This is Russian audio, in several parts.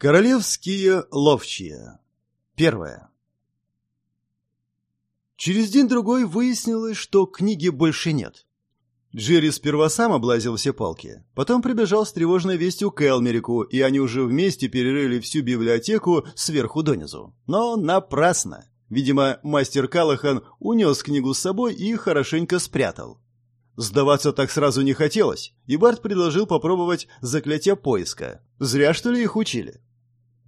Королевские ловчие. Первое. Через день-другой выяснилось, что книги больше нет. Джерри сперва сам облазил все полки, потом прибежал с тревожной вестью к Элмерику, и они уже вместе перерыли всю библиотеку сверху донизу. Но напрасно. Видимо, мастер Калахан унес книгу с собой и хорошенько спрятал. Сдаваться так сразу не хотелось, и Барт предложил попробовать заклятие поиска. Зря, что ли, их учили.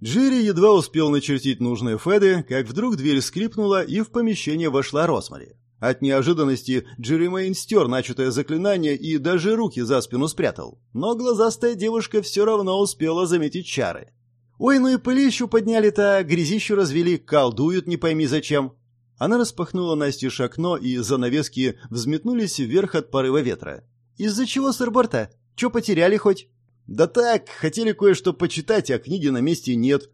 Джерри едва успел начертить нужные феды, как вдруг дверь скрипнула, и в помещение вошла Росмари. От неожиданности Джерри Мэйн стер начатое заклинание и даже руки за спину спрятал. Но глазастая девушка все равно успела заметить чары. «Ой, ну и пылищу подняли-то, грязищу развели, колдуют не пойми зачем». Она распахнула Насте окно, и занавески взметнулись вверх от порыва ветра. «Из-за чего, сэр Борта? Че потеряли хоть?» «Да так, хотели кое-что почитать, а книги на месте нет».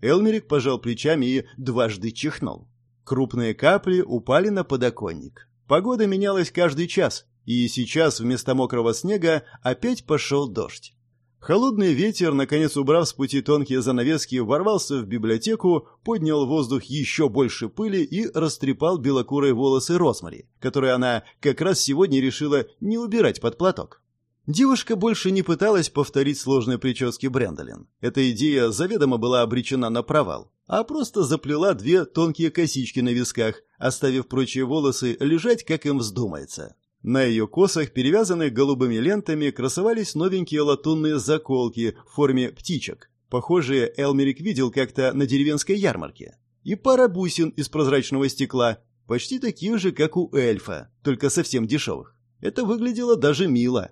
Элмерик пожал плечами и дважды чихнул. Крупные капли упали на подоконник. Погода менялась каждый час, и сейчас вместо мокрого снега опять пошел дождь. Холодный ветер, наконец убрав с пути тонкие занавески, ворвался в библиотеку, поднял в воздух еще больше пыли и растрепал белокурые волосы Росмари, которые она как раз сегодня решила не убирать под платок. Девушка больше не пыталась повторить сложные прически Брэндолин. Эта идея заведомо была обречена на провал, а просто заплела две тонкие косички на висках, оставив прочие волосы лежать, как им вздумается. На ее косах, перевязанных голубыми лентами, красовались новенькие латунные заколки в форме птичек. Похожие Элмерик видел как-то на деревенской ярмарке. И пара бусин из прозрачного стекла, почти таких же, как у эльфа, только совсем дешевых. Это выглядело даже мило.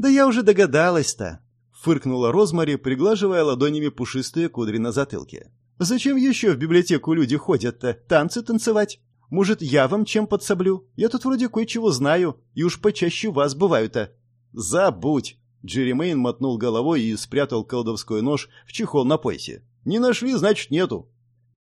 «Да я уже догадалась-то», — фыркнула Розмари, приглаживая ладонями пушистые кудри на затылке. «Зачем еще в библиотеку люди ходят-то? Танцы танцевать? Может, я вам чем подсоблю? Я тут вроде кое-чего знаю, и уж почаще вас бывают-то». «Забудь!» Джерри Мэйн мотнул головой и спрятал колдовской нож в чехол на поясе. «Не нашли, значит, нету».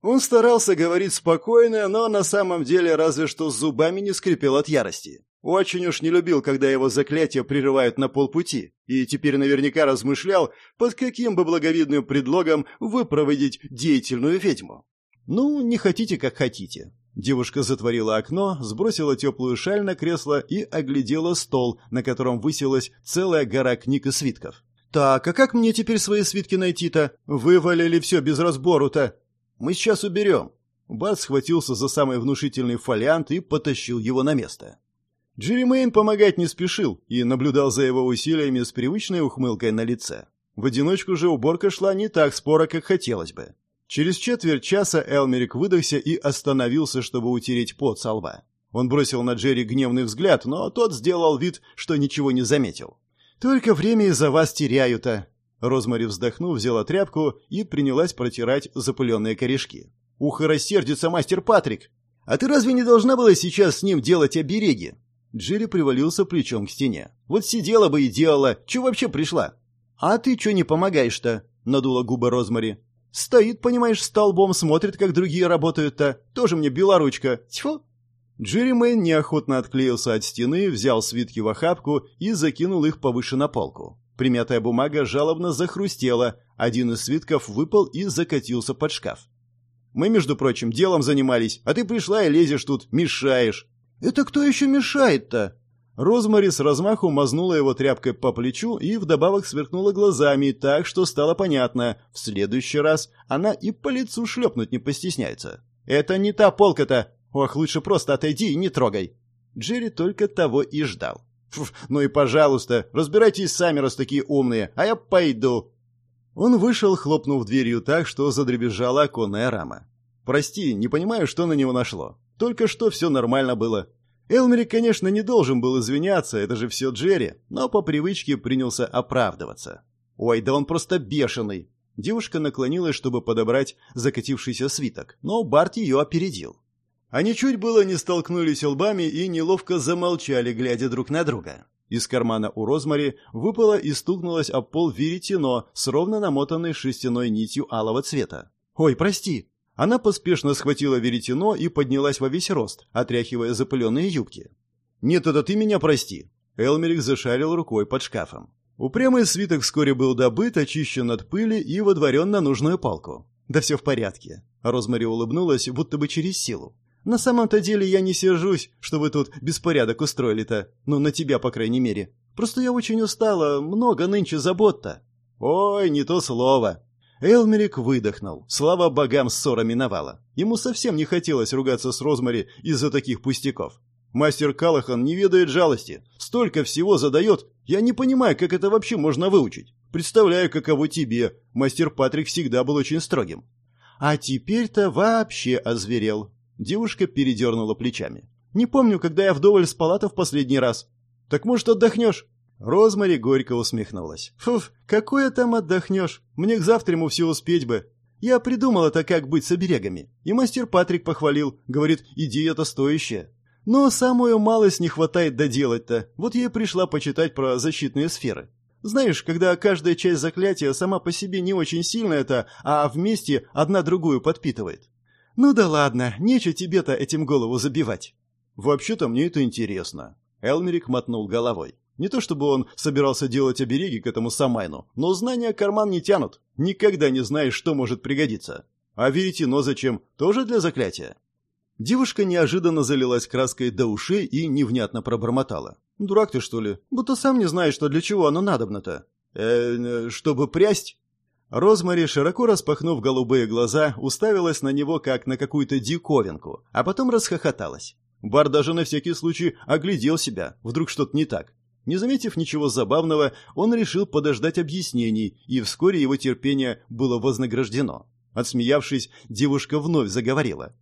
Он старался говорить спокойно, но на самом деле разве что зубами не скрипел от ярости. Очень уж не любил, когда его заклятия прерывают на полпути, и теперь наверняка размышлял, под каким бы благовидным предлогом выпроводить деятельную ведьму. «Ну, не хотите, как хотите». Девушка затворила окно, сбросила теплую шаль на кресло и оглядела стол, на котором высилась целая гора книг и свитков. «Так, а как мне теперь свои свитки найти-то? Вывалили все без разбору-то!» «Мы сейчас уберем». Бат схватился за самый внушительный фолиант и потащил его на место. Джерри помогать не спешил и наблюдал за его усилиями с привычной ухмылкой на лице. В одиночку же уборка шла не так споро, как хотелось бы. Через четверть часа Элмерик выдохся и остановился, чтобы утереть пот со лба. Он бросил на Джерри гневный взгляд, но тот сделал вид, что ничего не заметил. «Только время из-за вас теряю-то!» Розмари вздохнув, взяла тряпку и принялась протирать запыленные корешки. «Ухо рассердится мастер Патрик! А ты разве не должна была сейчас с ним делать обереги? Джерри привалился плечом к стене. «Вот сидела бы и делала. Чего вообще пришла?» «А ты чё не помогаешь-то?» — надула губы Розмари. «Стоит, понимаешь, столбом, смотрит, как другие работают-то. Тоже мне белоручка. Тьфу!» Джерри Мэйн неохотно отклеился от стены, взял свитки в охапку и закинул их повыше на полку. Примятая бумага жалобно захрустела, один из свитков выпал и закатился под шкаф. «Мы, между прочим, делом занимались, а ты пришла и лезешь тут, мешаешь. «Это кто еще мешает-то?» Розмари с размаху мазнула его тряпкой по плечу и вдобавок сверкнула глазами так, что стало понятно. В следующий раз она и по лицу шлепнуть не постесняется. «Это не та полка-то! Ох, лучше просто отойди и не трогай!» Джерри только того и ждал. Фуф, «Ну и пожалуйста, разбирайтесь сами, раз такие умные, а я пойду!» Он вышел, хлопнув дверью так, что задребезжала оконная рама. «Прости, не понимаю, что на него нашло. Только что все нормально было. Элмерик, конечно, не должен был извиняться, это же все Джерри, но по привычке принялся оправдываться. «Ой, да он просто бешеный!» Девушка наклонилась, чтобы подобрать закатившийся свиток, но Барт ее опередил. Они чуть было не столкнулись лбами и неловко замолчали, глядя друг на друга. Из кармана у Розмари выпало и стукнулось об пол веретено с ровно намотанной шерстяной нитью алого цвета. «Ой, прости!» Она поспешно схватила веретено и поднялась во весь рост, отряхивая запыленные юбки. «Нет, это ты меня прости!» Элмерик зашарил рукой под шкафом. Упрямый свиток вскоре был добыт, очищен от пыли и водворен на нужную палку. «Да все в порядке». Розмари улыбнулась, будто бы через силу. «На самом-то деле я не сержусь, что вы тут беспорядок устроили-то. Ну, на тебя, по крайней мере. Просто я очень устала, много нынче забот-то». «Ой, не то слово». Элмерик выдохнул. Слава богам, ссора миновала. Ему совсем не хотелось ругаться с Розмари из-за таких пустяков. Мастер Калахан не ведает жалости. Столько всего задает. Я не понимаю, как это вообще можно выучить. Представляю, каково тебе. Мастер Патрик всегда был очень строгим. А теперь-то вообще озверел. Девушка передернула плечами. Не помню, когда я вдоволь спала-то в последний раз. Так может, отдохнешь? Розмари горько усмехнулась. «Фуф, какое там отдохнешь? Мне к завтраму все успеть бы. Я придумала-то, как быть с оберегами. И мастер Патрик похвалил. Говорит, идея-то стоящая. Но самую малость не хватает доделать-то. Вот я и пришла почитать про защитные сферы. Знаешь, когда каждая часть заклятия сама по себе не очень сильная-то, а вместе одна другую подпитывает. Ну да ладно, нечего тебе-то этим голову забивать. Вообще-то мне это интересно. Элмерик мотнул головой. Не то чтобы он собирался делать обереги к этому Самайну, но знания карман не тянут. Никогда не знаешь, что может пригодиться. А веретено зачем? Тоже для заклятия? Девушка неожиданно залилась краской до ушей и невнятно пробормотала. «Дурак ты, что ли? Будто сам не знаешь, что для чего оно надобно-то». «Э, чтобы прясть?» Розмари, широко распахнув голубые глаза, уставилась на него, как на какую-то диковинку, а потом расхохоталась. Бар даже на всякий случай оглядел себя, вдруг что-то не так. Не заметив ничего забавного, он решил подождать объяснений, и вскоре его терпение было вознаграждено. Отсмеявшись, девушка вновь заговорила.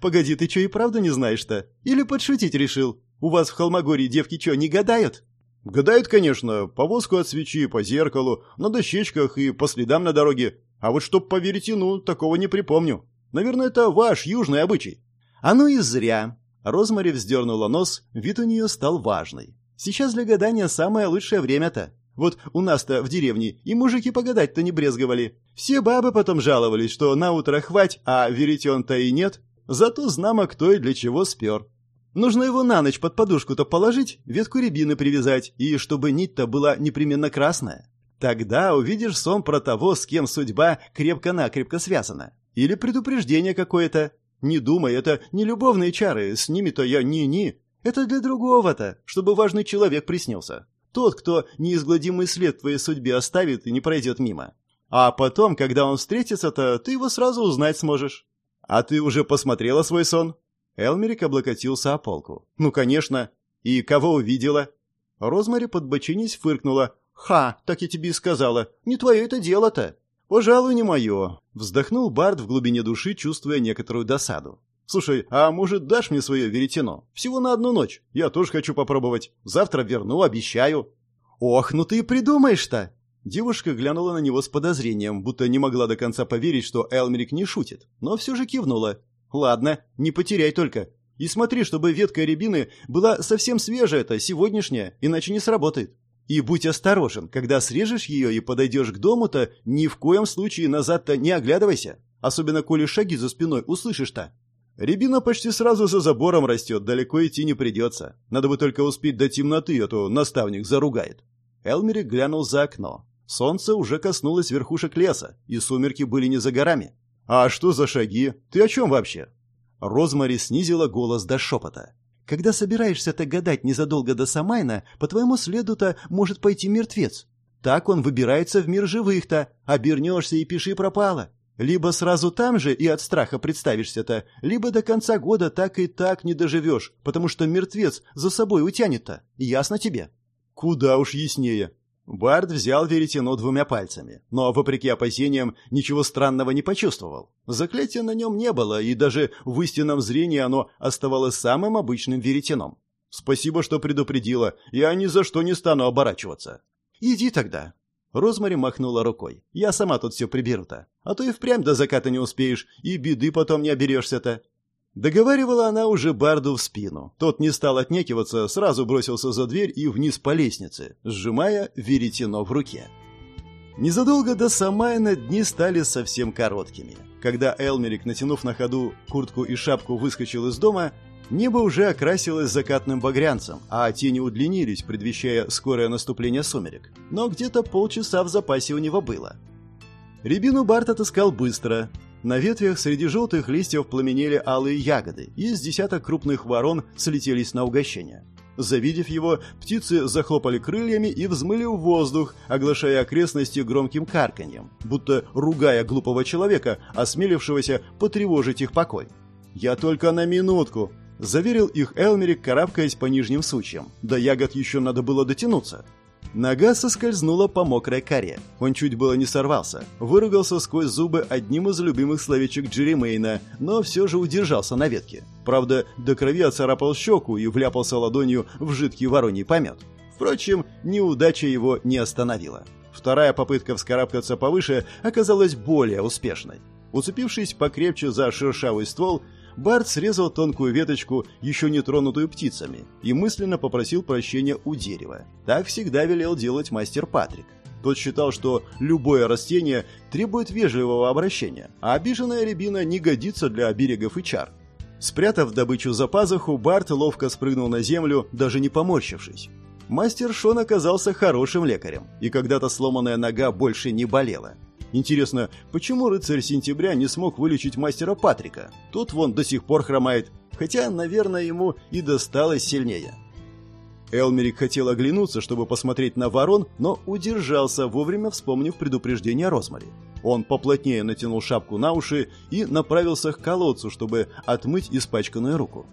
«Погоди, ты что и правда не знаешь-то? Или подшутить решил? У вас в Холмогории девки что, не гадают?» «Гадают, конечно, по воску от свечи, по зеркалу, на дощечках и по следам на дороге. А вот чтоб поверить, ну, такого не припомню. Наверное, это ваш южный обычай». «А ну и зря!» Розмари вздернула нос, вид у нее стал важный. «Сейчас для гадания самое лучшее время-то. Вот у нас-то в деревне и мужики погадать-то не брезговали. Все бабы потом жаловались, что на утро хвать, а веретен-то и нет. Зато знамо кто и для чего спер. Нужно его на ночь под подушку-то положить, ветку рябины привязать, и чтобы нить-то была непременно красная. Тогда увидишь сон про того, с кем судьба крепко-накрепко связана. Или предупреждение какое-то. Не думай, это не любовные чары, с ними-то я ни-ни. Это для другого-то, чтобы важный человек приснился. Тот, кто неизгладимый след твоей судьбе оставит и не пройдет мимо. А потом, когда он встретится-то, ты его сразу узнать сможешь. А ты уже посмотрела свой сон? Элмерик облокотился о полку. Ну, конечно. И кого увидела? Розмари подбочинись фыркнула. «Ха, так я тебе и сказала. Не твое это дело-то». «Пожалуй, не мое», — вздохнул Барт в глубине души, чувствуя некоторую досаду. «Слушай, а может, дашь мне свое веретено? Всего на одну ночь. Я тоже хочу попробовать. Завтра верну, обещаю». «Ох, ну ты и придумаешь-то!» Девушка глянула на него с подозрением, будто не могла до конца поверить, что Элмерик не шутит, но все же кивнула. «Ладно, не потеряй только. И смотри, чтобы ветка рябины была совсем свежая-то, сегодняшняя, иначе не сработает. И будь осторожен, когда срежешь ее и подойдешь к дому-то, ни в коем случае назад-то не оглядывайся. Особенно, коли шаги за спиной услышишь-то. Рябина почти сразу за забором растет, далеко идти не придется. Надо бы только успеть до темноты, а то наставник заругает. Элмерик глянул за окно. Солнце уже коснулось верхушек леса, и сумерки были не за горами. «А что за шаги? Ты о чем вообще?» Розмари снизила голос до шепота. «Когда собираешься-то гадать незадолго до Самайна, по твоему следу-то может пойти мертвец. Так он выбирается в мир живых-то. Обернешься и пиши пропало. Либо сразу там же и от страха представишься-то, либо до конца года так и так не доживешь, потому что мертвец за собой утянет-то. Ясно тебе?» «Куда уж яснее». Бард взял веретено двумя пальцами, но, вопреки опасениям, ничего странного не почувствовал. Заклятия на нем не было, и даже в истинном зрении оно оставалось самым обычным веретеном. «Спасибо, что предупредила. Я ни за что не стану оборачиваться». «Иди тогда», Розмари махнула рукой. «Я сама тут все приберу-то. А то и впрямь до заката не успеешь, и беды потом не оберешься-то». Договаривала она уже Барду в спину. Тот не стал отнекиваться, сразу бросился за дверь и вниз по лестнице, сжимая веретено в руке. Незадолго до Самайна дни стали совсем короткими. Когда Элмерик, натянув на ходу куртку и шапку, выскочил из дома, Небо уже окрасилось закатным багрянцем, а тени удлинились, предвещая скорое наступление сумерек. Но где-то полчаса в запасе у него было. Рябину Барт отыскал быстро. На ветвях среди желтых листьев пламенели алые ягоды, и из десяток крупных ворон слетелись на угощение. Завидев его, птицы захлопали крыльями и взмыли в воздух, оглашая окрестности громким карканьем, будто ругая глупого человека, осмелившегося потревожить их покой. «Я только на минутку», — заверил их Элмерик, карабкаясь по нижним сучьям. До ягод еще надо было дотянуться. Нога соскользнула по мокрой коре. Он чуть было не сорвался. Выругался сквозь зубы одним из любимых словечек Джеремейна, но все же удержался на ветке. Правда, до крови оцарапал щеку и вляпался ладонью в жидкий вороний помет. Впрочем, неудача его не остановила. Вторая попытка вскарабкаться повыше оказалась более успешной. Уцепившись покрепче за шершавый ствол, Барт срезал тонкую веточку, еще не тронутую птицами, и мысленно попросил прощения у дерева. Так всегда велел делать мастер Патрик. Тот считал, что любое растение требует вежливого обращения, а обиженная рябина не годится для оберегов и чар. Спрятав добычу за пазуху, Барт ловко спрыгнул на землю, даже не поморщившись. Мастер Шон оказался хорошим лекарем, и когда-то сломанная нога больше не болела. Интересно, почему рыцарь сентября не смог вылечить мастера Патрика? Тот вон до сих пор хромает, хотя, наверное, ему и досталось сильнее. Элмерик хотел оглянуться, чтобы посмотреть на ворон, но удержался, вовремя вспомнив предупреждение Розмари. Он поплотнее натянул шапку на уши и направился к колодцу, чтобы отмыть испачканную руку.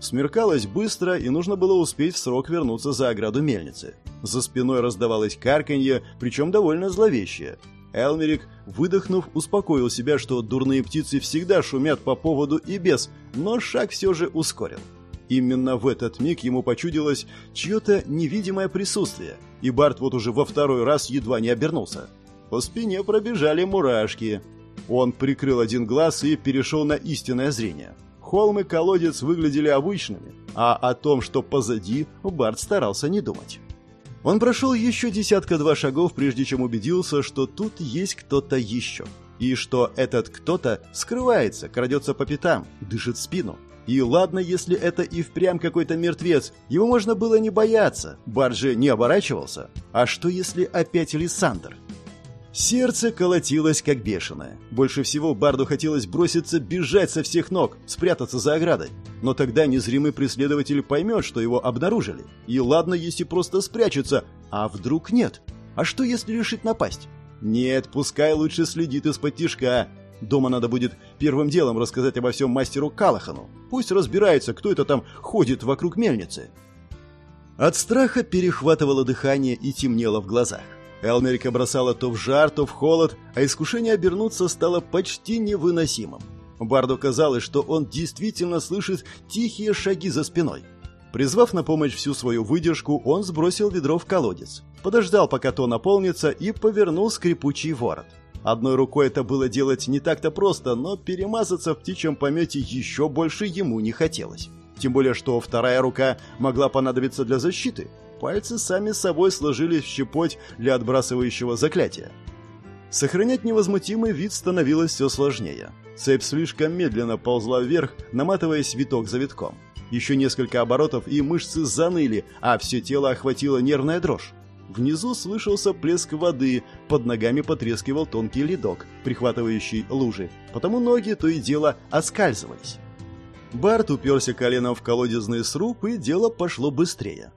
Смеркалось быстро, и нужно было успеть в срок вернуться за ограду мельницы. За спиной раздавалось карканье, причем довольно зловещее. Элмерик, выдохнув, успокоил себя, что дурные птицы всегда шумят по поводу и без, но шаг все же ускорил. Именно в этот миг ему почудилось чье-то невидимое присутствие, и Барт вот уже во второй раз едва не обернулся. По спине пробежали мурашки. Он прикрыл один глаз и перешел на истинное зрение. Холм и колодец выглядели обычными, а о том, что позади, Барт старался не думать. Он прошел еще десятка-два шагов, прежде чем убедился, что тут есть кто-то еще. И что этот кто-то скрывается, крадется по пятам, дышит спину. И ладно, если это и впрямь какой-то мертвец, его можно было не бояться, Барджи не оборачивался. А что если опять Лиссандр? Сердце колотилось как бешеное. Больше всего Барду хотелось броситься бежать со всех ног, спрятаться за оградой. Но тогда незримый преследователь поймет, что его обнаружили. И ладно, если просто спрячется, а вдруг нет? А что, если решит напасть? Нет, пускай лучше следит из-под тишка. Дома надо будет первым делом рассказать обо всем мастеру Калахану. Пусть разбирается, кто это там ходит вокруг мельницы. От страха перехватывало дыхание и темнело в глазах. Элмерика бросала то в жар, то в холод, а искушение обернуться стало почти невыносимым. Барду казалось, что он действительно слышит тихие шаги за спиной. Призвав на помощь всю свою выдержку, он сбросил ведро в колодец, подождал, пока то наполнится, и повернул скрипучий ворот. Одной рукой это было делать не так-то просто, но перемазаться в птичьем помете еще больше ему не хотелось. Тем более, что вторая рука могла понадобиться для защиты – пальцы сами собой сложились в щепоть для отбрасывающего заклятия. Сохранять невозмутимый вид становилось все сложнее. Цепь слишком медленно ползла вверх, наматываясь виток за витком. Еще несколько оборотов, и мышцы заныли, а все тело охватило нервная дрожь. Внизу слышался плеск воды, под ногами потрескивал тонкий ледок, прихватывающий лужи, потому ноги то и дело оскальзывались. Барт уперся коленом в колодезный сруб, и дело пошло быстрее.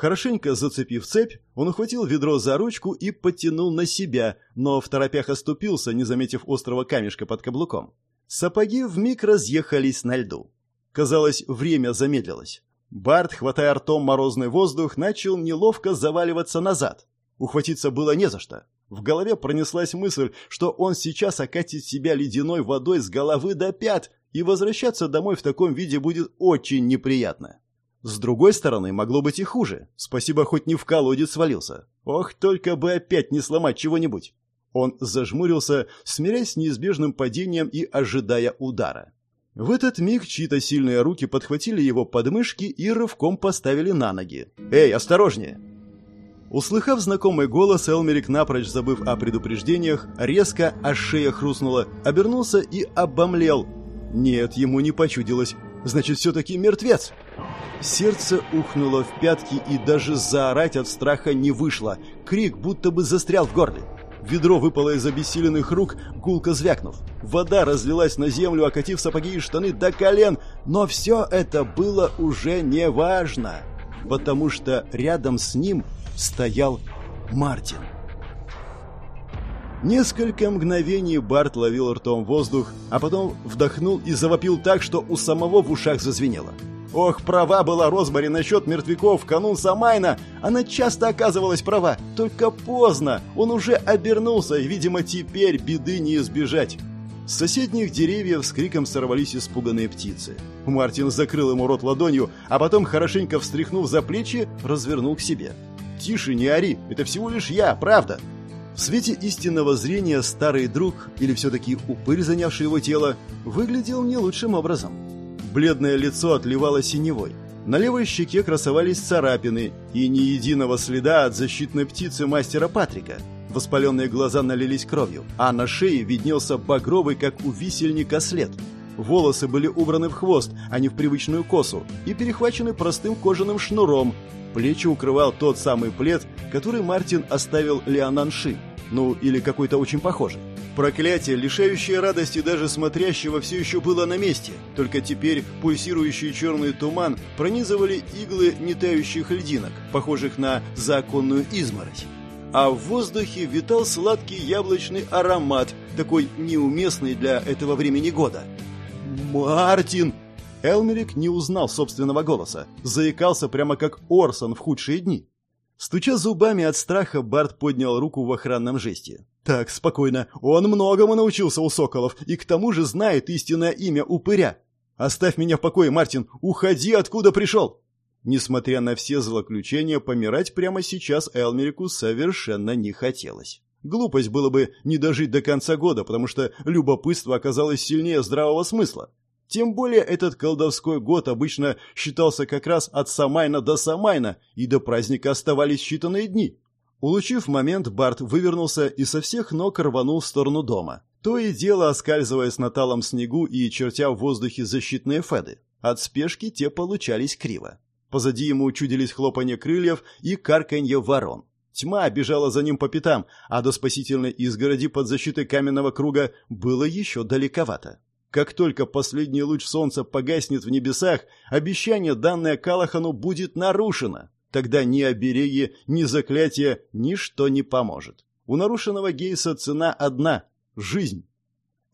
Хорошенько зацепив цепь, он ухватил ведро за ручку и подтянул на себя, но в торопях оступился, не заметив острого камешка под каблуком. Сапоги вмиг разъехались на льду. Казалось, время замедлилось. Барт, хватая ртом морозный воздух, начал неловко заваливаться назад. Ухватиться было не за что. В голове пронеслась мысль, что он сейчас окатит себя ледяной водой с головы до пят, и возвращаться домой в таком виде будет очень неприятно. С другой стороны, могло быть и хуже. Спасибо, хоть не в колодец свалился. Ох, только бы опять не сломать чего-нибудь. Он зажмурился, смирясь с неизбежным падением и ожидая удара. В этот миг чьи-то сильные руки подхватили его подмышки и рывком поставили на ноги. «Эй, осторожнее!» Услыхав знакомый голос, Элмерик, напрочь забыв о предупреждениях, резко, аж шея хрустнула, обернулся и обомлел. Нет, ему не почудилось. Значит, все-таки мертвец. Сердце ухнуло в пятки и даже заорать от страха не вышло. Крик будто бы застрял в горле. Ведро выпало из обессиленных рук, гулко звякнув. Вода разлилась на землю, окатив сапоги и штаны до колен. Но все это было уже не важно, потому что рядом с ним стоял Мартин. Несколько мгновений Барт ловил ртом воздух, а потом вдохнул и завопил так, что у самого в ушах зазвенело. Ох, права была Розмари насчет мертвяков в канун Самайна. Она часто оказывалась права, только поздно. Он уже обернулся, и, видимо, теперь беды не избежать. С соседних деревьев с криком сорвались испуганные птицы. Мартин закрыл ему рот ладонью, а потом, хорошенько встряхнув за плечи, развернул к себе. «Тише, не ори, это всего лишь я, правда!» В свете истинного зрения старый друг, или все-таки упырь, занявший его тело, выглядел не лучшим образом. Бледное лицо отливало синевой. На левой щеке красовались царапины и ни единого следа от защитной птицы мастера Патрика. Воспаленные глаза налились кровью, а на шее виднелся багровый, как у висельника, след. Волосы были убраны в хвост, а не в привычную косу, и перехвачены простым кожаным шнуром. Плечи укрывал тот самый плед, который Мартин оставил Леонанши. Ну, или какой-то очень похожий. Проклятие, лишающее радости даже смотрящего, все еще было на месте. Только теперь пульсирующий черный туман пронизывали иглы нетающих льдинок, похожих на законную изморозь. А в воздухе витал сладкий яблочный аромат, такой неуместный для этого времени года. «Мартин!» Элмерик не узнал собственного голоса, заикался прямо как Орсон в худшие дни. Стуча зубами от страха, Барт поднял руку в охранном жесте. «Так, спокойно. Он многому научился у соколов, и к тому же знает истинное имя упыря. Оставь меня в покое, Мартин. Уходи, откуда пришел!» Несмотря на все злоключения, помирать прямо сейчас Элмерику совершенно не хотелось. Глупость было бы не дожить до конца года, потому что любопытство оказалось сильнее здравого смысла. Тем более этот колдовской год обычно считался как раз от Самайна до Самайна, и до праздника оставались считанные дни. Улучив момент, Барт вывернулся и со всех ног рванул в сторону дома. То и дело оскальзываясь на талом снегу и чертя в воздухе защитные феды. От спешки те получались криво. Позади ему учудились хлопанье крыльев и карканье ворон. Тьма бежала за ним по пятам, а до спасительной изгороди под защитой каменного круга было еще далековато. Как только последний луч солнца погаснет в небесах, обещание, данное Калахану, будет нарушено. Тогда ни обереги, ни заклятие, ничто не поможет. У нарушенного Гейса цена одна — жизнь.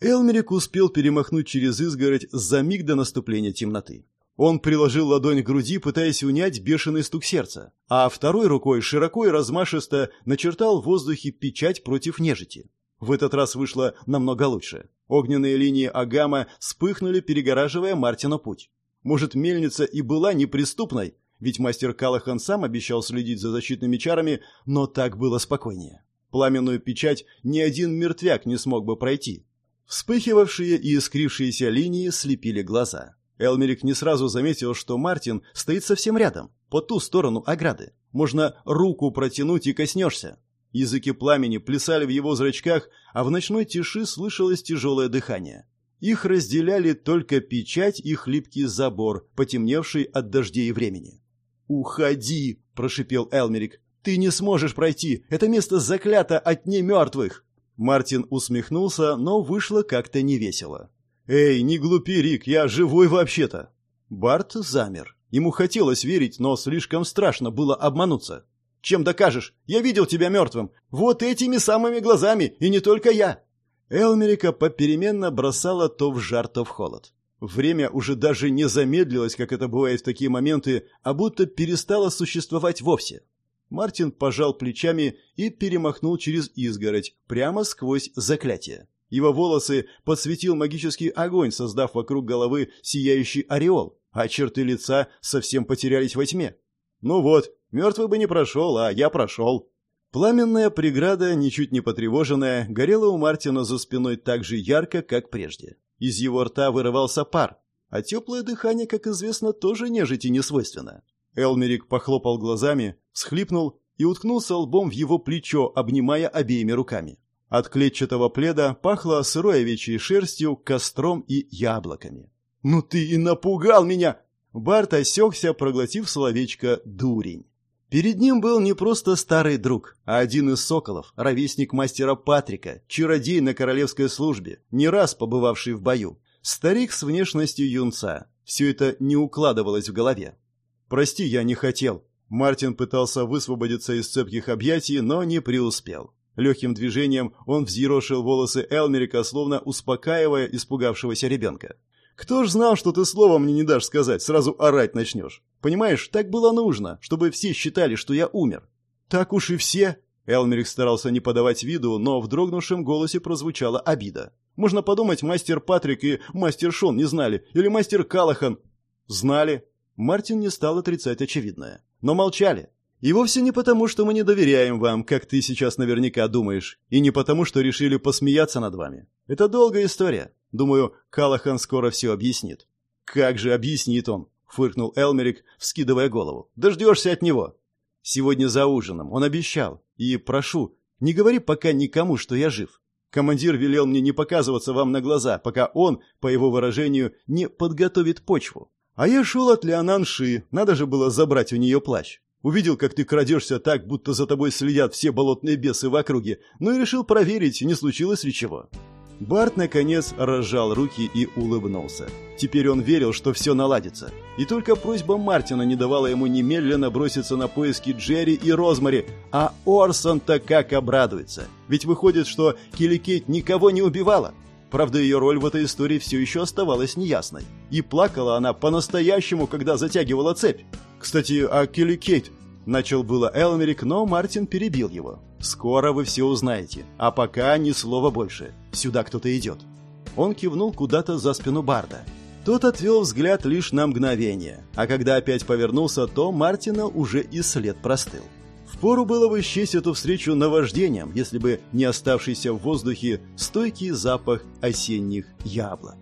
Элмерик успел перемахнуть через изгородь за миг до наступления темноты. Он приложил ладонь к груди, пытаясь унять бешеный стук сердца, а второй рукой широко и размашисто начертал в воздухе печать против нежити. В этот раз вышло намного лучше. Огненные линии Агама вспыхнули, перегораживая Мартину путь. Может, мельница и была неприступной, ведь мастер Калахан сам обещал следить за защитными чарами, но так было спокойнее. Пламенную печать ни один мертвяк не смог бы пройти. Вспыхивавшие и искрившиеся линии слепили глаза. Элмерик не сразу заметил, что Мартин стоит совсем рядом, по ту сторону ограды. Можно руку протянуть и коснешься. Языки пламени плясали в его зрачках, а в ночной тиши слышалось тяжелое дыхание. Их разделяли только печать и хлипкий забор, потемневший от дождей и времени. «Уходи!» – прошипел Элмерик. «Ты не сможешь пройти! Это место заклято от немертвых!» Мартин усмехнулся, но вышло как-то невесело. «Эй, не глупи, Рик, я живой вообще-то!» Барт замер. Ему хотелось верить, но слишком страшно было обмануться. Чем докажешь? Я видел тебя мертвым. Вот этими самыми глазами, и не только я!» Элмерика попеременно бросала то в жар, то в холод. Время уже даже не замедлилось, как это бывает в такие моменты, а будто перестало существовать вовсе. Мартин пожал плечами и перемахнул через изгородь, прямо сквозь заклятие. Его волосы подсветил магический огонь, создав вокруг головы сияющий ореол, а черты лица совсем потерялись во тьме. «Ну вот, Мертвый бы не прошел, а я прошел. Пламенная преграда, ничуть не потревоженная, горела у Мартина за спиной так же ярко, как прежде. Из его рта вырывался пар, а теплое дыхание, как известно, тоже нежити не свойственно. Элмерик похлопал глазами, всхлипнул и уткнулся лбом в его плечо, обнимая обеими руками. От клетчатого пледа пахло сырой овечьей шерстью, костром и яблоками. «Ну ты и напугал меня!» Барт осекся, проглотив словечко «дурень». Перед ним был не просто старый друг, а один из соколов, ровесник мастера Патрика, чародей на королевской службе, не раз побывавший в бою. Старик с внешностью юнца. Все это не укладывалось в голове. «Прости, я не хотел». Мартин пытался высвободиться из цепких объятий, но не преуспел. Легким движением он взъерошил волосы Элмерика, словно успокаивая испугавшегося ребенка. «Кто ж знал, что ты словом мне не дашь сказать, сразу орать начнешь? Понимаешь, так было нужно, чтобы все считали, что я умер». «Так уж и все». Элмерик старался не подавать виду, но в дрогнувшем голосе прозвучала обида. «Можно подумать, мастер Патрик и мастер Шон не знали, или мастер Калахан». «Знали». Мартин не стал отрицать очевидное. «Но молчали. И вовсе не потому, что мы не доверяем вам, как ты сейчас наверняка думаешь, и не потому, что решили посмеяться над вами. Это долгая история. Думаю, Калахан скоро все объяснит». «Как же объяснит он?» — фыркнул Элмерик, вскидывая голову. «Дождешься от него». «Сегодня за ужином. Он обещал. И прошу, не говори пока никому, что я жив. Командир велел мне не показываться вам на глаза, пока он, по его выражению, не подготовит почву. А я шел от Леонанши, надо же было забрать у нее плащ. Увидел, как ты крадешься так, будто за тобой следят все болотные бесы в округе, ну и решил проверить, не случилось ли чего. Барт, наконец, разжал руки и улыбнулся. Теперь он верил, что все наладится. И только просьба Мартина не давала ему немедленно броситься на поиски Джерри и Розмари, а Орсон-то как обрадуется. Ведь выходит, что Килли Кейт никого не убивала. Правда, ее роль в этой истории все еще оставалась неясной. И плакала она по-настоящему, когда затягивала цепь. Кстати, о Килли Кейт Начал было Элмерик, но Мартин перебил его. «Скоро вы все узнаете. А пока ни слова больше. Сюда кто-то идет». Он кивнул куда-то за спину Барда. Тот отвел взгляд лишь на мгновение, а когда опять повернулся, то Мартина уже и след простыл. Впору было бы счесть эту встречу наваждением, если бы не оставшийся в воздухе стойкий запах осенних яблок.